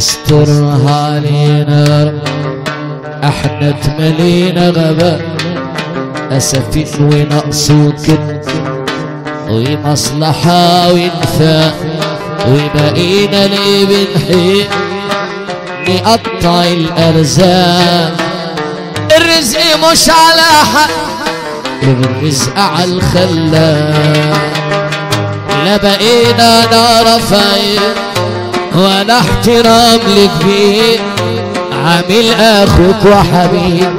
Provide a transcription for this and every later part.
استرها علينا إحنا اتملينا غباء اسفين ونقص وكد ومصلحة وانفاق وبقينا ليه بنحيق نقطع الأرزاق. الرزق مش على حق. الرزق على الخلاق. لا بقينا نعرف عين ولا احترام لكبير عامل أخوك وحبيب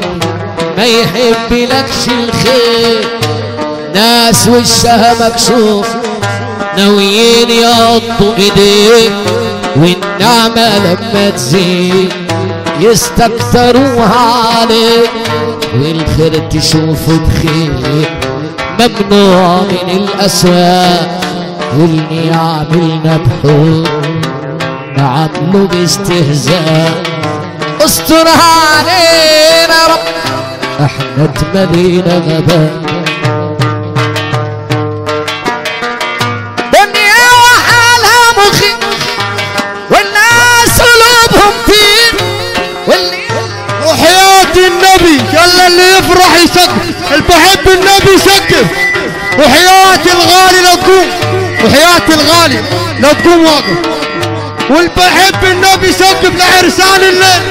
ما يحب لكش الخير. ناس وشها مكشوف ناويين يقطوا ايديك والنعمة لما تزيد يستكتروها عليك. والخير تشوفه بخير ممنوع من الأسواق واللي يعملنا بحب نعمله باستهزاء. استرها علينا رب. إحنا اتملينا غباء. دنيا وحالها مخي والناس قلوبهم فين واللي وحياة النبي. يلا اللي يفرح يسقف اللي النبي يسقف وحياة الغالي لا تقوم. وحياة الغالي لا تقوم واقف. واللي بحب النبي يسقف لعرسان الليل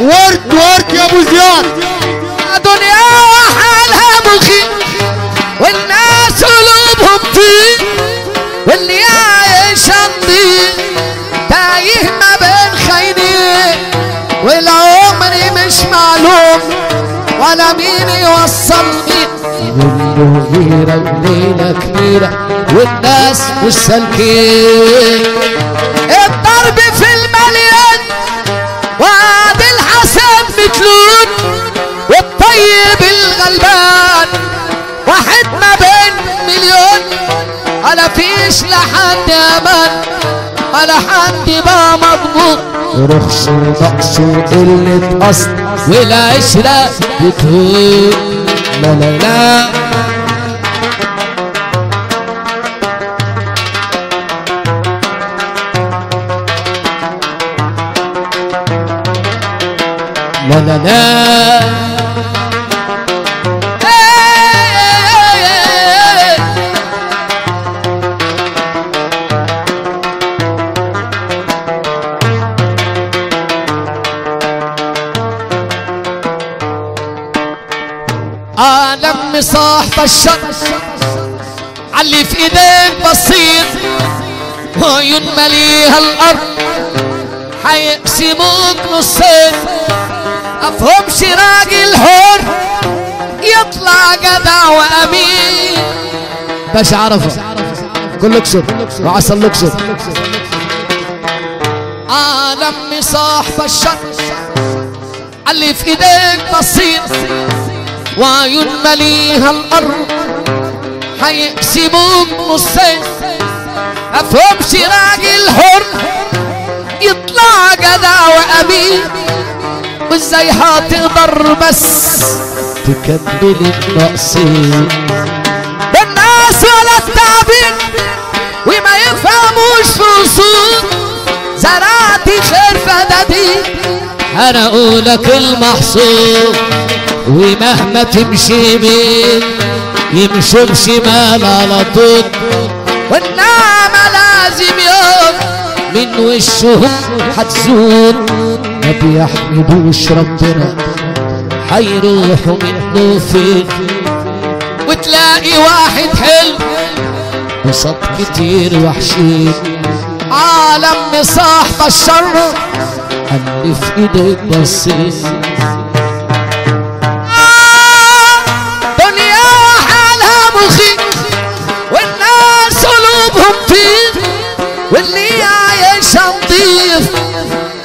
ورد ورد يا أبو زياد. دنيا وحالها مخي والناس قلوبهم فين واللي عايش نضيف تايه ما بين خاينين والعمر مش معلوم ولا مين يوصلني. كله غيرة وليلة كبيرة والناس مش سالكين. ولا فيش لحد أمان ولا حد بقى مضمون. رخص ونقص وقلة أصل والعشرة بتهون لا لا لا. لا لا لا. عالم صاحب الشر علي في ايديك بسيط وعيون مليها الأرض. حيقسموك نصين. أفهمش راجل حر يطلع جدع وأمين. باش عرفة كل اكسر وعسى الاكسر عالم صاحب الشر اللي في ايديك بسيط وعيون مليها الأرض. حيقسموك نصين. افهمش راجل حر يطلع جدع وأمين. وإزاي هتقدر بس تكمل النقصين. الناس ولا التعبين وما يفهموش في اصول زرعت خير فدادين أنا أقولك المحصول. ومهما تمشي بين يمشوا بشمال على طول. والنعمة لازم يوم من وشهم هتزول ما بيحمدوش ربنا هيروحوا منه فين وتلاقي واحد حلو قصاد كتير وحشين. عالم صاحب الشر في إيدك بصيت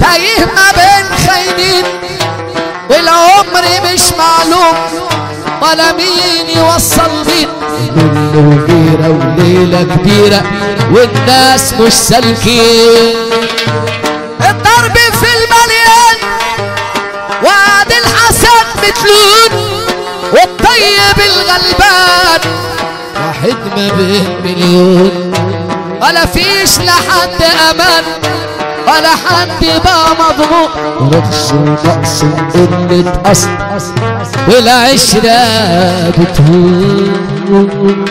تايه ما بين خاينين والعمر مش معلوم ولا مين يوصل مين كله غيرة وليلة كبيرة والناس مش سالكين. الضرب في المليان وعد الحسن متلون والطيب الغلبان. واحد ما بين مليون. ولا فيش لحد أمان. ولا حد بقى مضغوط رخص ونقص وقلة أصل والعشرة بتهون.